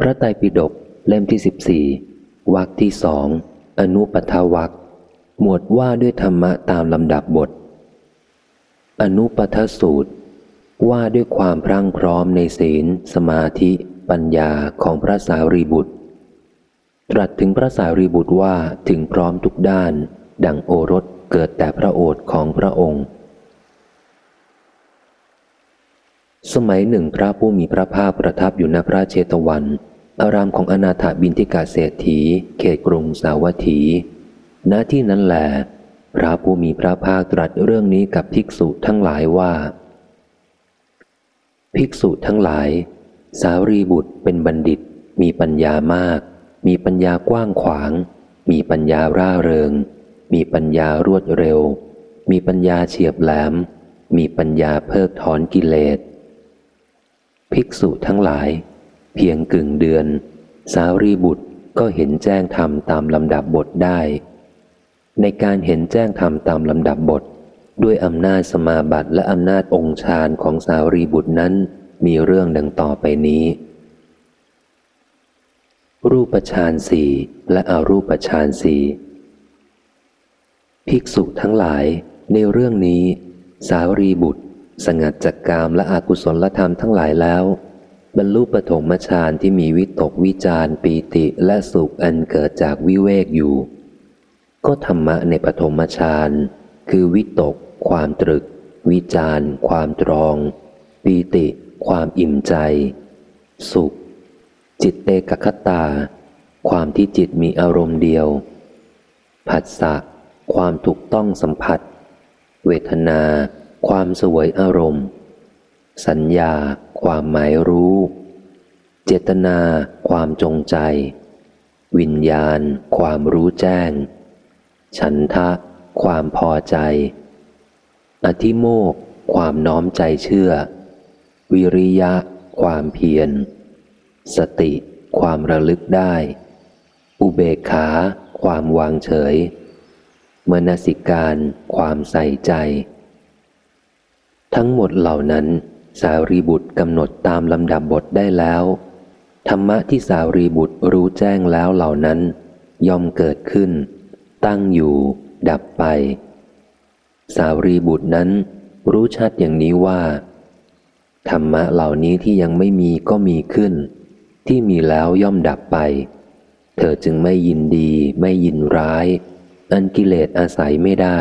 พระไตรปิฎกเล่มที่สิบสี่วรรคที่สองอนุปทวรรคหมวดว่าด้วยธรรมะตามลำดับบท อนุปทสูตร ว่าด้วยความพรั่งพร้อมในศีล สมาธิ ปัญญาของพระสารีบุตร ตรัสถึงพระสารีบุตรว่าถึงพร้อมทุกด้าน ดังโอรสเกิดแต่พระโอษของพระองค์ สมัยหนึ่งพระผู้มีพระภาคประทับอยู่ณพระเชตวัน อารามของอนาถบินทิกาเศรษฐี เขตกรุงสาวัตถี ณที่นั้นแหลพระผู้มีพระภาคตรัสเรื่องนี้กับภิกษุทั้งหลายว่า ภิกษุทั้งหลาย สารีบุตรเป็นบัณฑิต มีปัญญามาก มีปัญญากว้างขวาง มีปัญญาร่าเริง มีปัญญารวดเร็ว มีปัญญาเฉียบแหลม มีปัญญาเพิกถอนกิเลส ภิกษุทั้งหลาย เพียงกึ่งเดือน สารีบุตรก็เห็นแจ้งธรรมตามลำดับบทได้ ในการเห็นแจ้งธรรมตามลำดับบท ด้วยอำนาจสมาบัติและอำนาจองค์ฌานของสารีบุตรนั้นมีเรื่องดังต่อไปนี้ รูปฌานสี่และอรูปฌานสี่ภิกษุทั้งหลายในเรื่องนี้ สารีบุตร สงัดจากกามและอากุศลธรรมทั้งหลายแล้ว บรรลุปฐมฌานที่มีวิตกวิจารปีติและสุขอันเกิดจากวิเวกอยู่ ก็ธรรมะในปฐมฌานคือวิตก ความตรึก วิจารความตรอง ปีติ ความอิ่มใจ สุข จิตเตกคตา ความที่จิตมีอารมณ์เดียว ผัสสะความถูกต้องสัมผัส เวทนา ความสวยอารมณ์ สัญญา ความหมายรู้ เจตนา ความจงใจ วิญญาณ ความรู้แจ้ง ฉันทะ ความพอใจ อธิโมก ความน้อมใจเชื่อ วิริยะ ความเพียร สติ ความระลึกได้ อุเบกขา ความวางเฉย มนสิการ ความใส่ใจ ทั้งหมดเหล่านั้นสารีบุตรกำหนดตามลำดับบทได้แล้ว ธรรมะที่สารีบุตรรู้แจ้งแล้วเหล่านั้น ย่อมเกิดขึ้น ตั้งอยู่ ดับไป สารีบุตรนั้น รู้ชัดอย่างนี้ว่า ธรรมะเหล่านี้ที่ยังไม่มีก็มีขึ้น ที่มีแล้วย่อมดับไป เธอจึงไม่ยินดีไม่ยินร้าย อันกิเลสอาศัยไม่ได้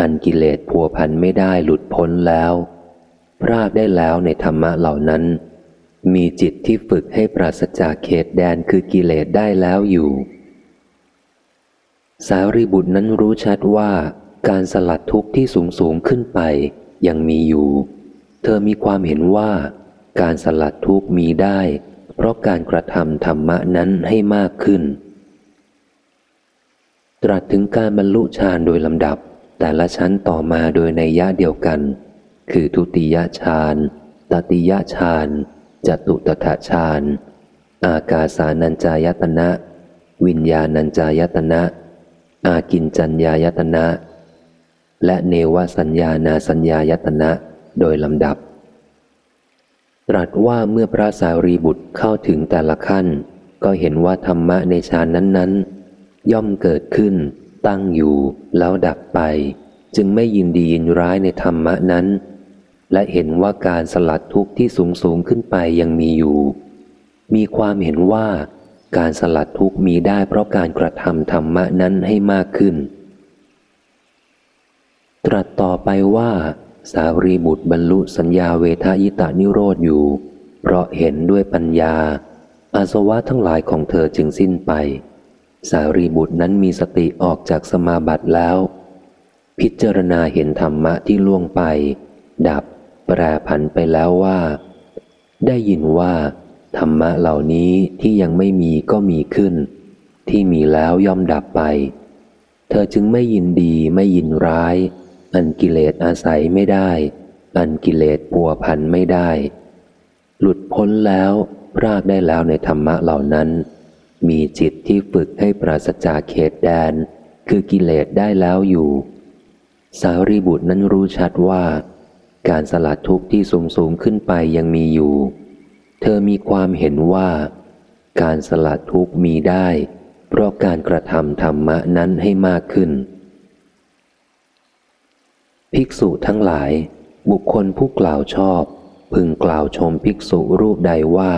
อันกิเลสพัวพันไม่ได้หลุดพ้นแล้วพรากได้แล้วในธรรมะเหล่านั้น มีจิตที่ฝึกให้ปราศจากเขตแดนคือกิเลสได้แล้วอยู่ สารีบุตรนั้นรู้ชัดว่าการสลัดทุกข์ที่สูงสูงขึ้นไปยังมีอยู่ เธอมีความเห็นว่า การสลัดทุกข์มีได้ เพราะการกระทำธรรมะนั้นให้มากขึ้น ตรัสถึงการบรรลุฌานโดยลำดับ แต่ละชั้นต่อมาโดยในยะเดียวกัน คือทุติยฌานตติยฌานจตุตถฌานอากาสานัญจายตนะ วิญญาณัญจายตนะ อากินจัญญายตนะ และเนวสัญญานาสัญญายตนะโดยลำดับ ตรัสว่าเมื่อพระสารีบุตรเข้าถึงแต่ละขั้น ก็เห็นว่าธรรมะในฌานนั้นๆ ย่อมเกิดขึ้น ตั้งอยู่แล้วดับไป จึงไม่ยินดียินร้ายในธรรมะนั้น และเห็นว่าการสลัดทุกข์ที่สูงสูงขึ้นไปยังมีอยู่ มีความเห็นว่าการสลัดทุกข์มีได้เพราะการกระทำธรรมะนั้นให้มากขึ้น ตรัสต่อไปว่า สารีบุตรบรรลุสัญญาเวทายตานิโรธอยู่ เพราะเห็นด้วยปัญญา อาสวะทั้งหลายของเธอจึงสิ้นไป สารีบุตรนั้นมีสติออกจากสมาบัติแล้ว พิจารณาเห็นธรรมะที่ล่วงไป ดับ แปรผันไปแล้วว่า ได้ยินว่า ธรรมะเหล่านี้ที่ยังไม่มีก็มีขึ้น ที่มีแล้วย่อมดับไป เธอจึงไม่ยินดีไม่ยินร้าย อันกิเลสอาศัยไม่ได้ อันกิเลสปัวพันไม่ได้ หลุดพ้นแล้วพรากได้แล้วในธรรมะเหล่านั้น มีจิตที่ฝึกให้ปราศจากเขตแดน คือกิเลสได้แล้วอยู่ สารีบุตรนั้นรู้ชัดว่า การสลัดทุกข์ที่สูงสูงขึ้นไปยังมีอยู่ เธอมีความเห็นว่า การสละทุกข์มีได้ เพราะการกระทำธรรมะนั้นให้มากขึ้น ภิกษุทั้งหลาย บุคคลผู้กล่าวชอบ พึงกล่าวชมภิกษุรูปใดว่า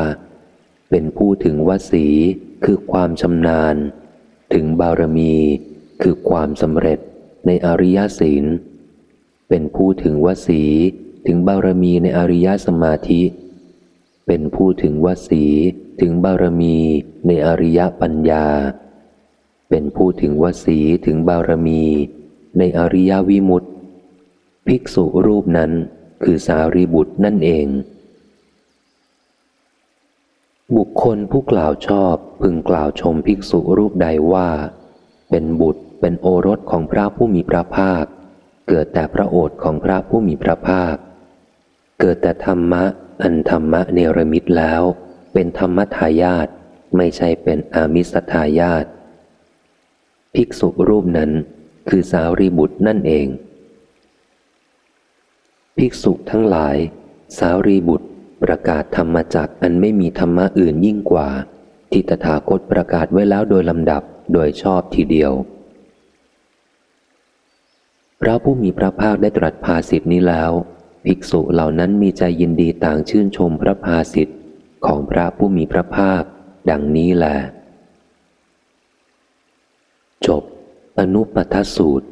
เป็นผู้ถึงวสี คือความชำนาญ ถึงบารมี คือความสำเร็จในอริยศีล เป็นผู้ถึงวสีถึงบารมีในอริยสมาธิ เป็นผู้ถึงวสีถึงบารมีในอริยปัญญา เป็นผู้ถึงวสีถึงบารมีในอริยวิมุตติ ภิกษุรูปนั้นคือสารีบุตรนั่นเอง บุคคลผู้กล่าวชอบพึงกล่าวชมภิกษุรูปใดว่า เป็นบุตรเป็นโอรสของพระผู้มีพระภาค เกิดแต่พระโอษฐ์ของพระผู้มีพระภาค เกิดแต่ธรรมะอันธรรมะเนรมิตแล้ว เป็นธรรมทายาทไม่ใช่เป็นอามิสทายาทภิกษุรูปนั้นคือสาวรีบุตรนั่นเอง ภิกษุทั้งหลาย สาวรีบุตร ประกาศธรรมจักอันไม่มีธรรมะอื่นยิ่งกว่า ที่ตถาคตประกาศไว้แล้วโดยลำดับโดยชอบทีเดียว พระผู้มีพระภาคได้ตรัสภาสิทธินี้แล้ว ภิกษุเหล่านั้นมีใจยินดีต่างชื่นชมพระภาสิทธิของพระผู้มีพระภาค ดังนี้แหละจบอนุปัฏฐสูตร